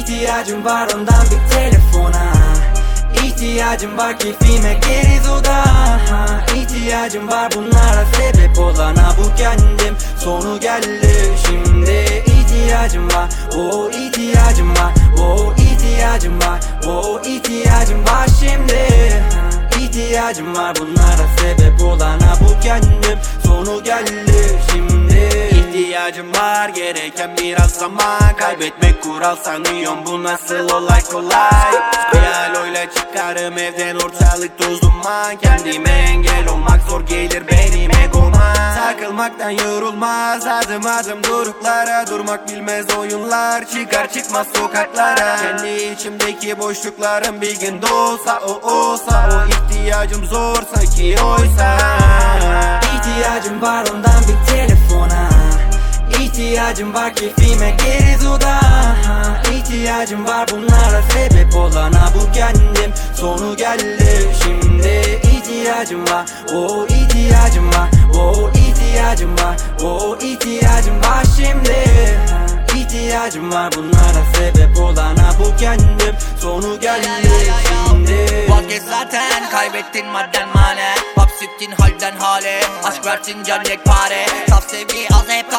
İhtiyacım var ondan bir telefona. İhtiyacım var keyfime geri duda. İhtiyacım var bunlara sebep olana bu kendim. Sonu geldi şimdi ihtiyacım var. O ihtiyacım var O ihtiyacım var. O ihtiyacım var şimdi. İhtiyacım var bunlara sebep olana bu kendim. Sonu geldi şimdi İhtiyacım var. Gereken biraz zaman Kaybetmek kural sanıyorum. Bu nasıl olay? Kolay. Hayal öyle çıkarım evden. Ortalık toz duman. Kendime engel olmak zor gelir benim egoma. Takılmaktan yorulmaz. Adım adım doruklara. Durmak bilmez oyunlar. Çıkar çıkmaz sokaklara. Kendi içimdeki boşluklarım bir gün dolsa o olsa O ihtiyacım zorsa ki oysa. İhtiyacım var ondan bir telefona İhtiyacım var keyfime geri duda İhtiyacım var bunlara sebep olana bu kendim. Sonu geldi şimdi ihtiyacım var. O ihtiyacım var O ihtiyacım var. O ihtiyacım var şimdi. İhtiyacım var bunlara sebep olana bu kendim. Sonu geldi şimdi. Vazgeç zaten kaybettin madden mane Hapsettin halden hale. Aşk versin can pare Saf sevgi az hep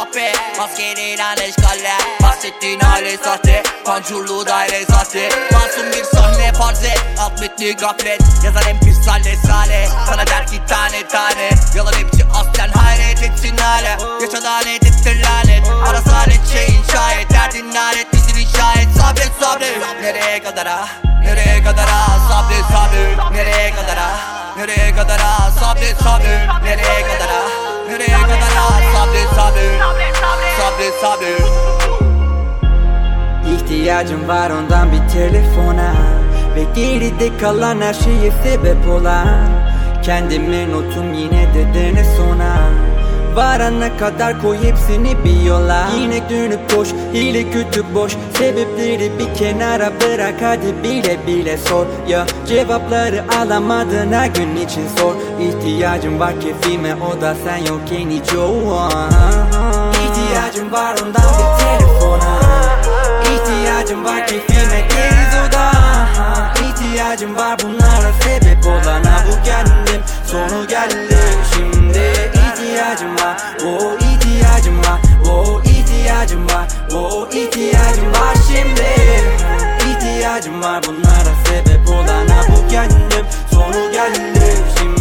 kahpe Maskeli lanet eşgalle Bahsettiğin hale sahte. Pancurlu daire sahte. Masum bir sahne farz et Alt metni gaflet. Yazar en pis halle sale Sana der ki tane tane. Yalan hepsi aslen hayret etsin hale. Yaşa lanet ettir lanet Ara salet şeyin şayet Derdin lanet dizinin şayet Sabret sabret. Nereye kadar ha? Nereye kadar ha? Sabret sabret. Nereye kadar ha? Nereye kadar ha? Sabret sabret. Nereye kadar ha? Nereye kadar ha? Sabret sabret Sabret İhtiyacım var ondan bir telefona. Ve geride kalan her şeye sebep olan Kendime notum yine de dene sona. Varana kadar koy hepsini bir yola. Yine dönüp koş hile kötü boş. Sebepleri bir kenara bırak hadi bile bile sor. Ya cevapları alamadın her gün için sor. İhtiyacım var keyfime o da sen yokken hiç o ihtiyacım var. Bunlara sebep olana bu kendim. Sonu geldi şimdi ihtiyacım var. O ihtiyacım var o ihtiyacım var o ihtiyacım var şimdi. İhtiyacım var. Bunlara sebep olana bu kendim. Sonu geldi şimdi